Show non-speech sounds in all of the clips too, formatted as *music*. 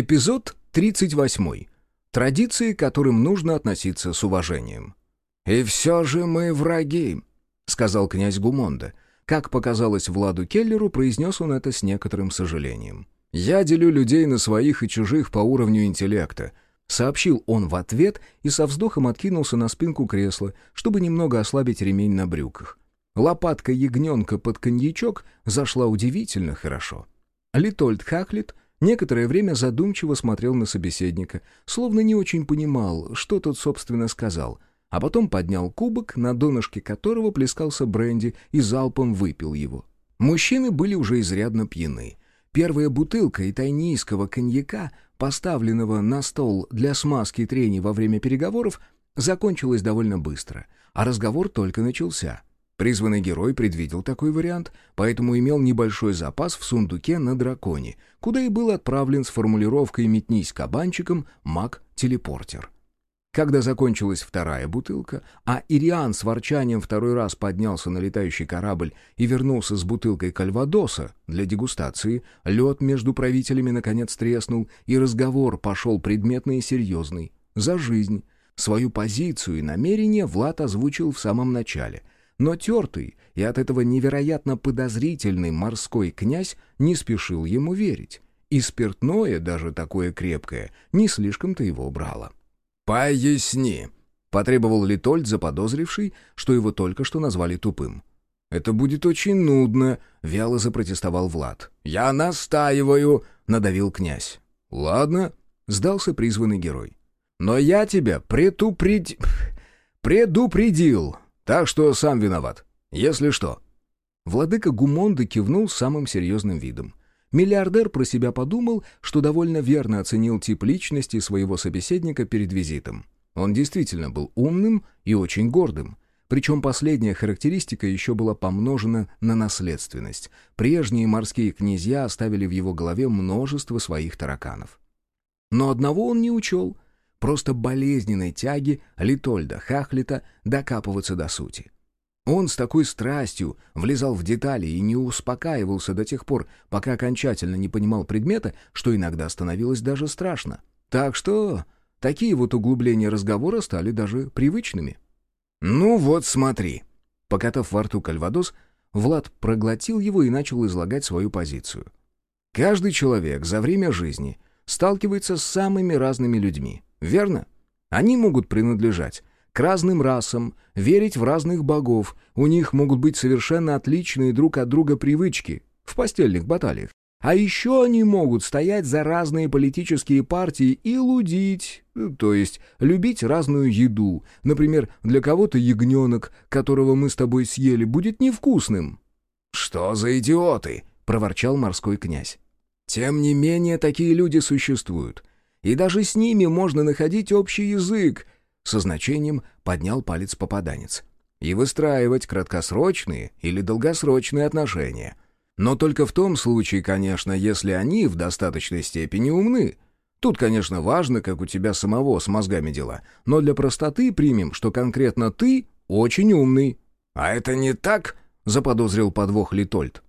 Эпизод 38. Традиции, к которым нужно относиться с уважением. «И все же мы враги», — сказал князь Гумонда. Как показалось Владу Келлеру, произнес он это с некоторым сожалением. «Я делю людей на своих и чужих по уровню интеллекта», — сообщил он в ответ и со вздохом откинулся на спинку кресла, чтобы немного ослабить ремень на брюках. Лопатка ягненка под коньячок зашла удивительно хорошо. Литольд Хаклит Некоторое время задумчиво смотрел на собеседника, словно не очень понимал, что тот, собственно, сказал, а потом поднял кубок, на донышке которого плескался бренди, и залпом выпил его. Мужчины были уже изрядно пьяны. Первая бутылка итайнийского коньяка, поставленного на стол для смазки трений во время переговоров, закончилась довольно быстро, а разговор только начался — Призванный герой предвидел такой вариант, поэтому имел небольшой запас в сундуке на драконе, куда и был отправлен с формулировкой «метнись кабанчиком» маг-телепортер. Когда закончилась вторая бутылка, а Ириан с ворчанием второй раз поднялся на летающий корабль и вернулся с бутылкой кальвадоса для дегустации, лед между правителями наконец треснул, и разговор пошел предметный и серьезный. За жизнь. Свою позицию и намерение Влад озвучил в самом начале — но тертый и от этого невероятно подозрительный морской князь не спешил ему верить. И спиртное, даже такое крепкое, не слишком-то его брало. «Поясни», — потребовал Литольд, заподозривший, что его только что назвали тупым. «Это будет очень нудно», — вяло запротестовал Влад. «Я настаиваю», — надавил князь. «Ладно», — сдался призванный герой. «Но я тебя предупредь... *laughs* предупредил. Так что сам виноват. Если что». Владыка Гумонда кивнул самым серьезным видом. Миллиардер про себя подумал, что довольно верно оценил тип личности своего собеседника перед визитом. Он действительно был умным и очень гордым. Причем последняя характеристика еще была помножена на наследственность. Прежние морские князья оставили в его голове множество своих тараканов. Но одного он не учел — просто болезненной тяги Литольда Хахлита докапываться до сути. Он с такой страстью влезал в детали и не успокаивался до тех пор, пока окончательно не понимал предмета, что иногда становилось даже страшно. Так что такие вот углубления разговора стали даже привычными. «Ну вот смотри». Покатав во рту кальвадос, Влад проглотил его и начал излагать свою позицию. «Каждый человек за время жизни сталкивается с самыми разными людьми. Верно? Они могут принадлежать к разным расам, верить в разных богов, у них могут быть совершенно отличные друг от друга привычки в постельных баталиях. А еще они могут стоять за разные политические партии и лудить, то есть любить разную еду. Например, для кого-то ягненок, которого мы с тобой съели, будет невкусным. «Что за идиоты?» — проворчал морской князь. «Тем не менее, такие люди существуют. И даже с ними можно находить общий язык, со значением поднял палец попаданец. И выстраивать краткосрочные или долгосрочные отношения. Но только в том случае, конечно, если они в достаточной степени умны. Тут, конечно, важно, как у тебя самого с мозгами дела, но для простоты примем, что конкретно ты очень умный. «А это не так?» — заподозрил подвох Литольд.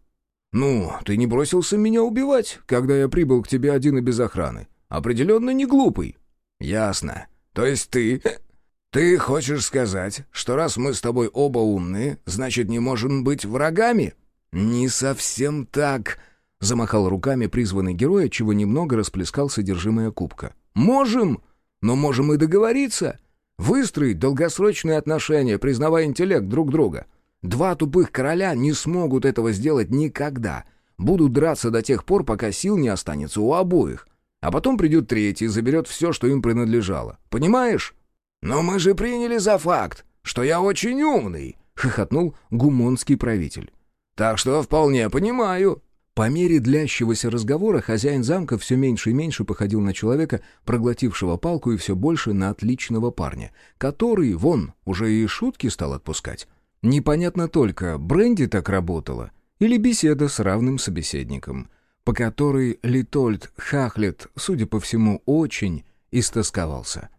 «Ну, ты не бросился меня убивать, когда я прибыл к тебе один и без охраны. Определенно не глупый». «Ясно. То есть ты... *clears throat* Ты хочешь сказать, что раз мы с тобой оба умные, значит, не можем быть врагами?» «Не совсем так», — замахал руками призванный герой, чего немного расплескал содержимое кубка. «Можем, но можем и договориться. Выстроить долгосрочные отношения, признавая интеллект друг друга. Два тупых короля не смогут этого сделать никогда. Будут драться до тех пор, пока сил не останется у обоих. А потом придет третий и заберет все, что им принадлежало. Понимаешь? «Но мы же приняли за факт, что я очень умный», — хохотнул гумонский правитель. «Так что вполне понимаю». По мере длящегося разговора хозяин замка все меньше и меньше походил на человека, проглотившего палку, и все больше на отличного парня, который, вон, уже и шутки стал отпускать. Непонятно только, Бренди так работала или беседа с равным собеседником — по которой Литольд Хахлет, судя по всему, очень истосковался.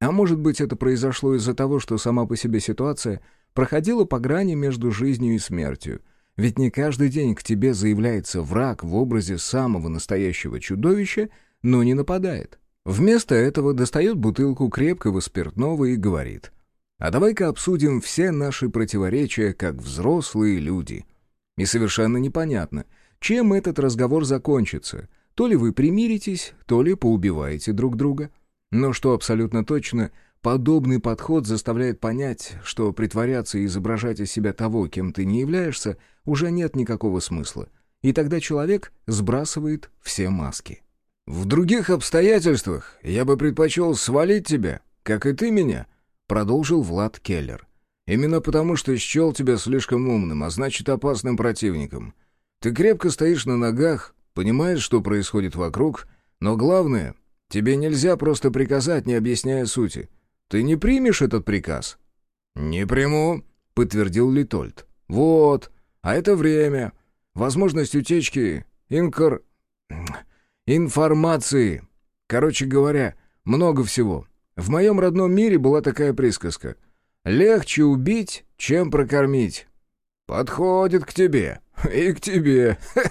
А может быть, это произошло из-за того, что сама по себе ситуация проходила по грани между жизнью и смертью. Ведь не каждый день к тебе заявляется враг в образе самого настоящего чудовища, но не нападает. Вместо этого достает бутылку крепкого спиртного и говорит. «А давай-ка обсудим все наши противоречия, как взрослые люди». И совершенно непонятно, чем этот разговор закончится. То ли вы примиритесь, то ли поубиваете друг друга. Но что абсолютно точно, подобный подход заставляет понять, что притворяться и изображать из себя того, кем ты не являешься, уже нет никакого смысла. И тогда человек сбрасывает все маски. «В других обстоятельствах я бы предпочел свалить тебя, как и ты меня», — продолжил Влад Келлер. «Именно потому, что счел тебя слишком умным, а значит опасным противником. Ты крепко стоишь на ногах, понимаешь, что происходит вокруг, но главное, тебе нельзя просто приказать, не объясняя сути. Ты не примешь этот приказ?» «Не приму», — подтвердил Литольд. «Вот, а это время, возможность утечки, инкор информации. Короче говоря, много всего. В моем родном мире была такая присказка. «Легче убить, чем прокормить». «Подходит к тебе. *laughs* И к тебе. *laughs*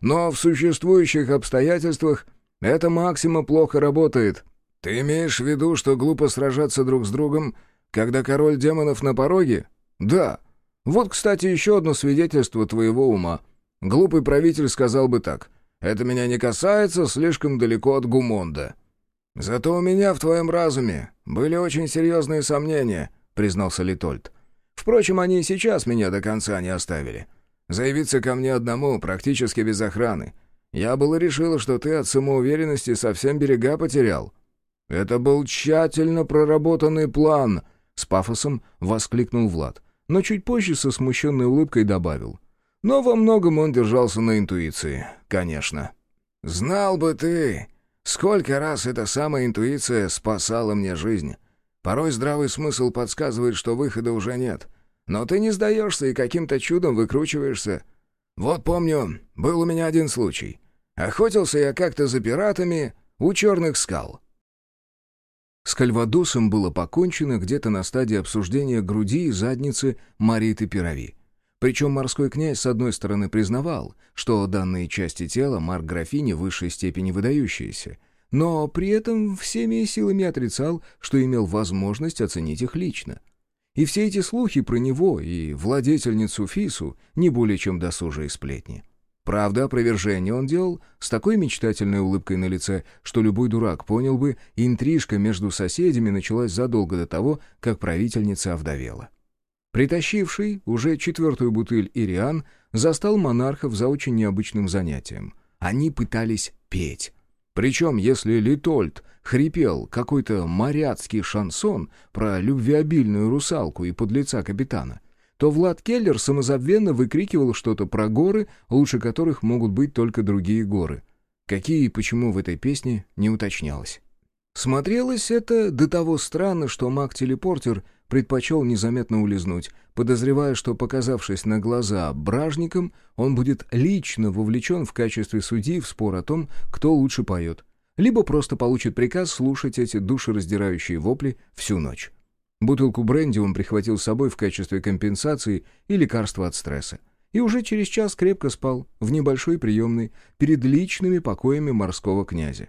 Но в существующих обстоятельствах эта максима плохо работает. Ты имеешь в виду, что глупо сражаться друг с другом, когда король демонов на пороге? Да. Вот, кстати, еще одно свидетельство твоего ума. Глупый правитель сказал бы так. Это меня не касается, слишком далеко от Гумонда». «Зато у меня в твоем разуме были очень серьезные сомнения», — признался Литольд. «Впрочем, они и сейчас меня до конца не оставили. Заявиться ко мне одному практически без охраны. Я было решил, что ты от самоуверенности совсем берега потерял». «Это был тщательно проработанный план», — с пафосом воскликнул Влад, но чуть позже со смущенной улыбкой добавил. Но во многом он держался на интуиции, конечно. «Знал бы ты, сколько раз эта самая интуиция спасала мне жизнь. Порой здравый смысл подсказывает, что выхода уже нет. Но ты не сдаешься и каким-то чудом выкручиваешься. Вот помню, был у меня один случай. Охотился я как-то за пиратами у черных скал». С Кальвадосом было покончено где-то на стадии обсуждения груди и задницы Мариты Пирави. Причем морской князь, с одной стороны, признавал, что данные части тела Марк Графини в высшей степени выдающиеся, но при этом всеми силами отрицал, что имел возможность оценить их лично. И все эти слухи про него и владетельницу Фису не более чем досужие сплетни. Правда, опровержение он делал с такой мечтательной улыбкой на лице, что любой дурак понял бы, интрижка между соседями началась задолго до того, как правительница овдовела. Притащивший уже четвертую бутыль Ириан застал монархов за очень необычным занятием. Они пытались петь. Причем, если Литольд хрипел какой-то моряцкий шансон про любвеобильную русалку и подлеца капитана, то Влад Келлер самозабвенно выкрикивал что-то про горы, лучше которых могут быть только другие горы. Какие и почему в этой песне не уточнялось. Смотрелось это до того странно, что маг-телепортер предпочел незаметно улизнуть, подозревая, что, показавшись на глаза бражником, он будет лично вовлечен в качестве судьи в спор о том, кто лучше поет, либо просто получит приказ слушать эти душераздирающие вопли всю ночь. Бутылку бренди он прихватил с собой в качестве компенсации и лекарства от стресса. И уже через час крепко спал в небольшой приемной перед личными покоями морского князя.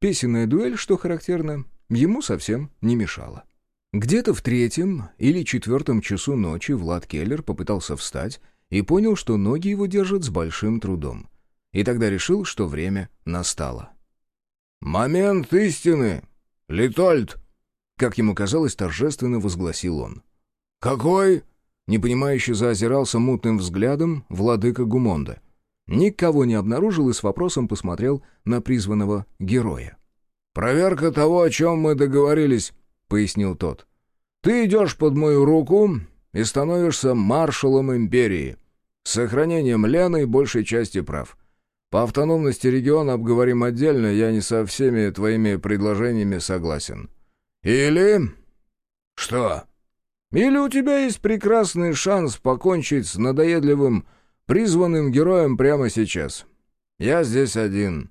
Песенная дуэль, что характерно, ему совсем не мешала. Где-то в третьем или четвертом часу ночи Влад Келлер попытался встать и понял, что ноги его держат с большим трудом. И тогда решил, что время настало. «Момент истины! Литольд!» Как ему казалось, торжественно возгласил он. «Какой?» Непонимающе заозирался мутным взглядом владыка Гумонда. Никого не обнаружил и с вопросом посмотрел на призванного героя. «Проверка того, о чем мы договорились», пояснил тот. «Ты идешь под мою руку и становишься маршалом империи, с сохранением Лены и большей части прав. По автономности региона обговорим отдельно, я не со всеми твоими предложениями согласен. Или... что? Или у тебя есть прекрасный шанс покончить с надоедливым, призванным героем прямо сейчас. Я здесь один.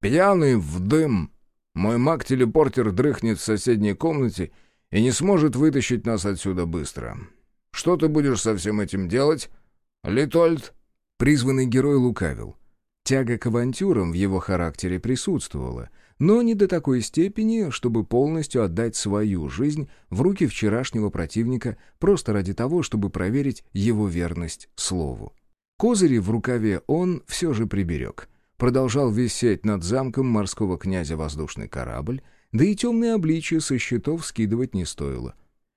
Пьяный в дым, мой маг-телепортер дрыхнет в соседней комнате и не сможет вытащить нас отсюда быстро. Что ты будешь со всем этим делать, Литольд?» Призванный герой лукавил. Тяга к авантюрам в его характере присутствовала, но не до такой степени, чтобы полностью отдать свою жизнь в руки вчерашнего противника просто ради того, чтобы проверить его верность слову. Козыри в рукаве он все же приберег. Продолжал висеть над замком морского князя воздушный корабль, да и темные обличия со счетов скидывать не стоило.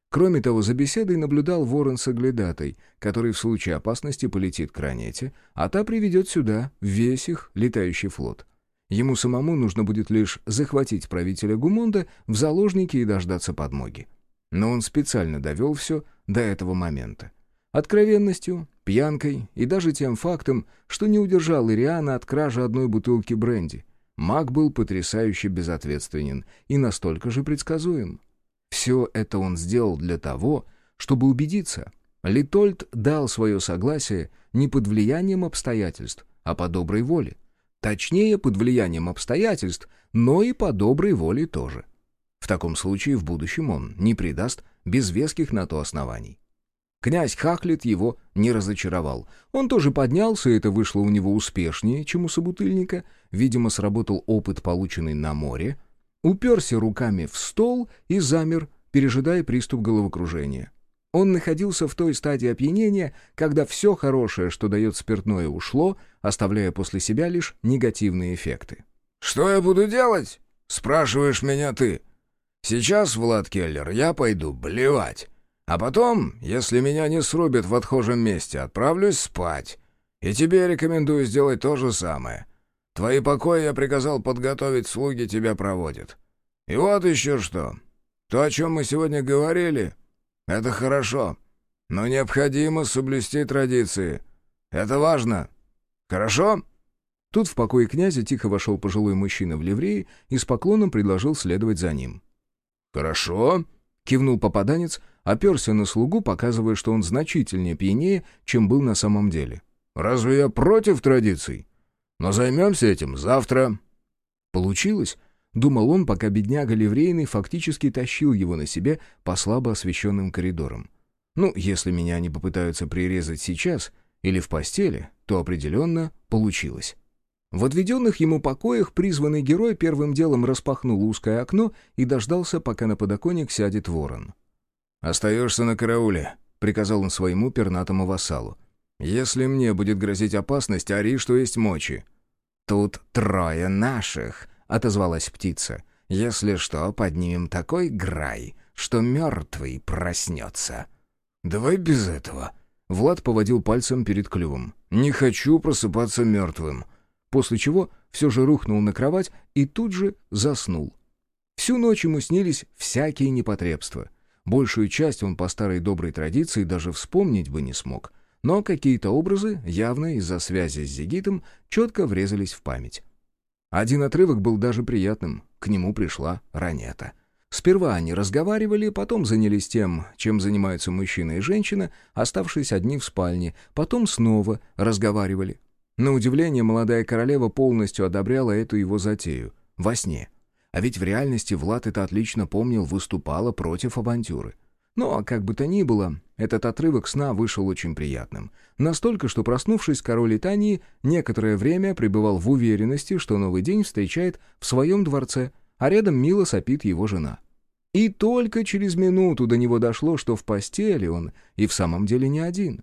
Кроме того, за беседой наблюдал ворон с оглядатой, который в случае опасности полетит к ранете, а та приведет сюда весь их летающий флот. Ему самому нужно будет лишь захватить правителя Гумонда в заложники и дождаться подмоги. Но он специально довел все до этого момента. Откровенностью, пьянкой и даже тем фактом, что не удержал Ириана от кражи одной бутылки бренди. Маг был потрясающе безответственен и настолько же предсказуем. Все это он сделал для того, чтобы убедиться. Литольд дал свое согласие не под влиянием обстоятельств, а по доброй воле. Точнее, под влиянием обстоятельств, но и по доброй воле тоже. В таком случае в будущем он не предаст без веских на то оснований. Князь Хаклит его не разочаровал. Он тоже поднялся, и это вышло у него успешнее, чем у собутыльника. Видимо, сработал опыт, полученный на море. Уперся руками в стол и замер, пережидая приступ головокружения. Он находился в той стадии опьянения, когда все хорошее, что дает спиртное, ушло, оставляя после себя лишь негативные эффекты. «Что я буду делать?» — спрашиваешь меня ты. «Сейчас, Влад Келлер, я пойду блевать. А потом, если меня не срубят в отхожем месте, отправлюсь спать. И тебе рекомендую сделать то же самое. Твои покои я приказал подготовить, слуги тебя проводят. И вот еще что. То, о чем мы сегодня говорили, это хорошо, но необходимо соблюсти традиции. Это важно. Хорошо?» Тут в покое князя тихо вошел пожилой мужчина в ливреи и с поклоном предложил следовать за ним. «Хорошо», — кивнул попаданец, оперся на слугу, показывая, что он значительнее пьянее, чем был на самом деле. «Разве я против традиций? Но займемся этим завтра». Получилось. Думал он, пока бедняга ливрейный фактически тащил его на себе по слабо освещенным коридорам. Ну, если меня не попытаются прирезать сейчас или в постели, то определенно получилось. В отведенных ему покоях призванный герой первым делом распахнул узкое окно и дождался, пока на подоконник сядет ворон. «Остаешься на карауле», — приказал он своему пернатому вассалу. «Если мне будет грозить опасность, ори, что есть мочи». «Тут трое наших», — отозвалась птица. «Если что, поднимем такой грай, что мертвый проснется». «Давай без этого». Влад поводил пальцем перед клювом. «Не хочу просыпаться мертвым». После чего все же рухнул на кровать и тут же заснул. Всю ночь ему снились всякие непотребства — Большую часть он по старой доброй традиции даже вспомнить бы не смог, но какие-то образы, явно из-за связи с Зигитом, четко врезались в память. Один отрывок был даже приятным, к нему пришла Ранета. Сперва они разговаривали, потом занялись тем, чем занимаются мужчина и женщина, оставшись одни в спальне, потом снова разговаривали. На удивление, молодая королева полностью одобряла эту его затею. Во сне — а ведь в реальности Влад это отлично помнил, выступала против авантюры. Но, как бы то ни было, этот отрывок сна вышел очень приятным. Настолько, что, проснувшись, король Итании некоторое время пребывал в уверенности, что новый день встречает в своем дворце, а рядом мило сопит его жена. И только через минуту до него дошло, что в постели он и в самом деле не один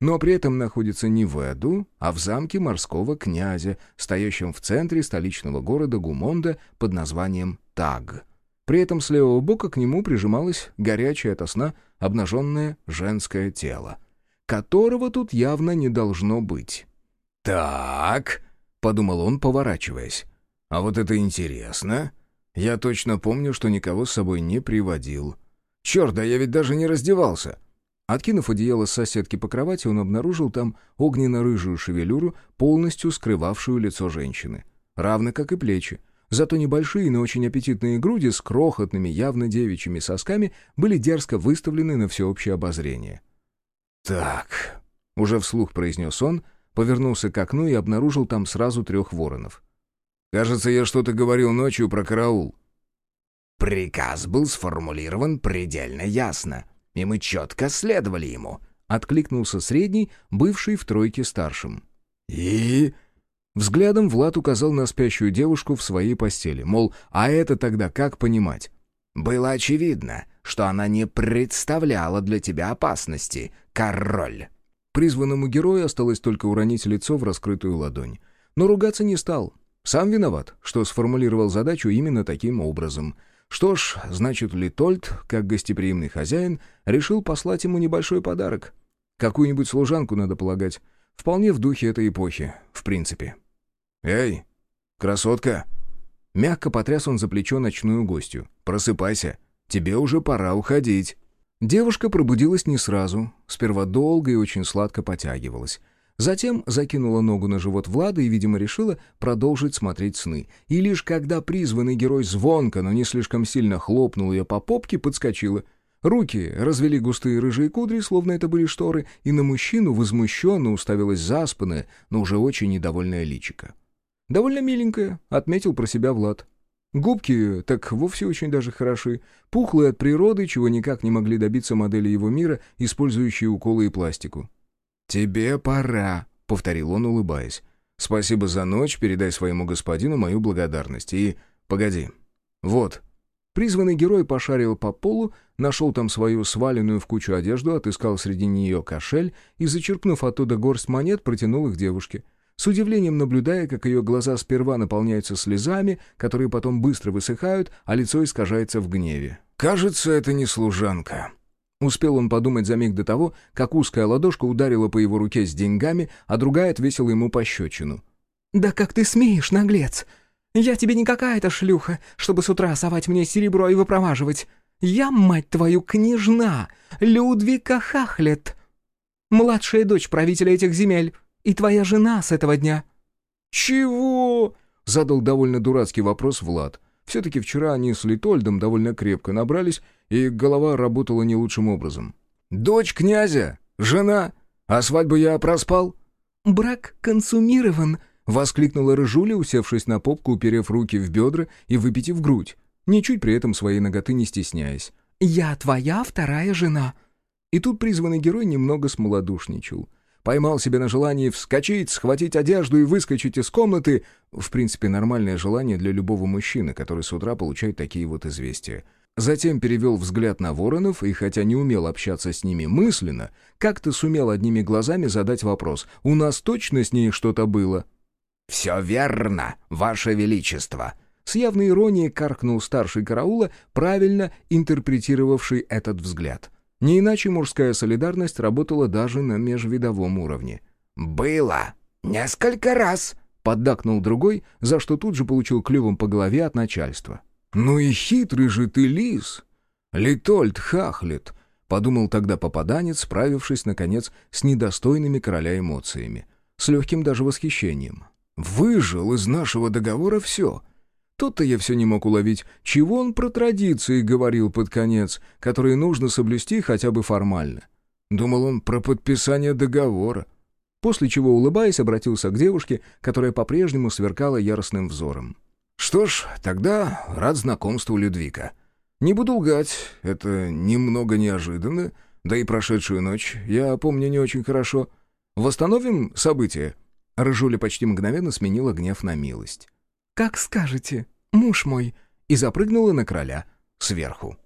но при этом находится не в Эду, а в замке морского князя, стоящем в центре столичного города Гумонда под названием Таг. При этом с левого бока к нему прижималось горячее от сна обнаженное женское тело, которого тут явно не должно быть. «Так», — подумал он, поворачиваясь, — «а вот это интересно. Я точно помню, что никого с собой не приводил. Черт, да я ведь даже не раздевался». Откинув одеяло с соседки по кровати, он обнаружил там огненно-рыжую шевелюру, полностью скрывавшую лицо женщины. Равно как и плечи. Зато небольшие, но очень аппетитные груди с крохотными, явно девичьими сосками были дерзко выставлены на всеобщее обозрение. «Так», — уже вслух произнес он, повернулся к окну и обнаружил там сразу трех воронов. «Кажется, я что-то говорил ночью про караул». «Приказ был сформулирован предельно ясно», и мы четко следовали ему», — откликнулся средний, бывший в тройке старшим. «И?» Взглядом Влад указал на спящую девушку в своей постели, мол, а это тогда как понимать? «Было очевидно, что она не представляла для тебя опасности, король». Призванному герою осталось только уронить лицо в раскрытую ладонь. Но ругаться не стал. Сам виноват, что сформулировал задачу именно таким образом. Что ж, значит, Литольд, как гостеприимный хозяин, решил послать ему небольшой подарок. Какую-нибудь служанку, надо полагать. Вполне в духе этой эпохи, в принципе. «Эй, красотка!» Мягко потряс он за плечо ночную гостью. «Просыпайся, тебе уже пора уходить». Девушка пробудилась не сразу, сперва долго и очень сладко потягивалась. Затем закинула ногу на живот Влада и, видимо, решила продолжить смотреть сны. И лишь когда призванный герой звонко, но не слишком сильно хлопнул ее по попке, подскочила. Руки развели густые рыжие кудри, словно это были шторы, и на мужчину возмущенно уставилась заспанная, но уже очень недовольная личика. «Довольно миленькая», — отметил про себя Влад. Губки так вовсе очень даже хороши, пухлые от природы, чего никак не могли добиться модели его мира, использующие уколы и пластику. «Тебе пора», — повторил он, улыбаясь. «Спасибо за ночь, передай своему господину мою благодарность. И... погоди. Вот». Призванный герой пошарил по полу, нашел там свою сваленную в кучу одежду, отыскал среди нее кошель и, зачерпнув оттуда горсть монет, протянул их девушке — с удивлением наблюдая, как ее глаза сперва наполняются слезами, которые потом быстро высыхают, а лицо искажается в гневе. «Кажется, это не служанка». Успел он подумать за миг до того, как узкая ладошка ударила по его руке с деньгами, а другая отвесила ему пощечину. «Да как ты смеешь, наглец! Я тебе не какая-то шлюха, чтобы с утра совать мне серебро и выпроваживать. Я, мать твою, княжна, Людвика Хахлет, младшая дочь правителя этих земель» и твоя жена с этого дня». «Чего?» — задал довольно дурацкий вопрос Влад. Все-таки вчера они с Литольдом довольно крепко набрались, и голова работала не лучшим образом. «Дочь князя? Жена? А свадьбу я проспал?» «Брак консумирован», — воскликнула Рыжуля, усевшись на попку, уперев руки в бедра и выпитив грудь, ничуть при этом своей ноготы не стесняясь. «Я твоя вторая жена». И тут призванный герой немного смолодушничал. Поймал себя на желании вскочить, схватить одежду и выскочить из комнаты. В принципе, нормальное желание для любого мужчины, который с утра получает такие вот известия. Затем перевел взгляд на воронов, и хотя не умел общаться с ними мысленно, как-то сумел одними глазами задать вопрос. «У нас точно с ней что-то было?» «Все верно, Ваше Величество!» С явной иронией каркнул старший караула, правильно интерпретировавший этот взгляд. Не иначе мужская солидарность работала даже на межвидовом уровне. «Было! Несколько раз!» — поддакнул другой, за что тут же получил клювом по голове от начальства. «Ну и хитрый же ты лис! Литольд хахлет!» — подумал тогда попаданец, справившись, наконец, с недостойными короля эмоциями. С легким даже восхищением. «Выжил из нашего договора все!» Тут-то я все не мог уловить, чего он про традиции говорил под конец, которые нужно соблюсти хотя бы формально. Думал он про подписание договора. После чего, улыбаясь, обратился к девушке, которая по-прежнему сверкала яростным взором. «Что ж, тогда рад знакомству, Людвика. Не буду лгать, это немного неожиданно, да и прошедшую ночь я помню не очень хорошо. Восстановим события?» Рыжуля почти мгновенно сменила гнев на милость. «Как скажете, муж мой!» и запрыгнула на короля сверху.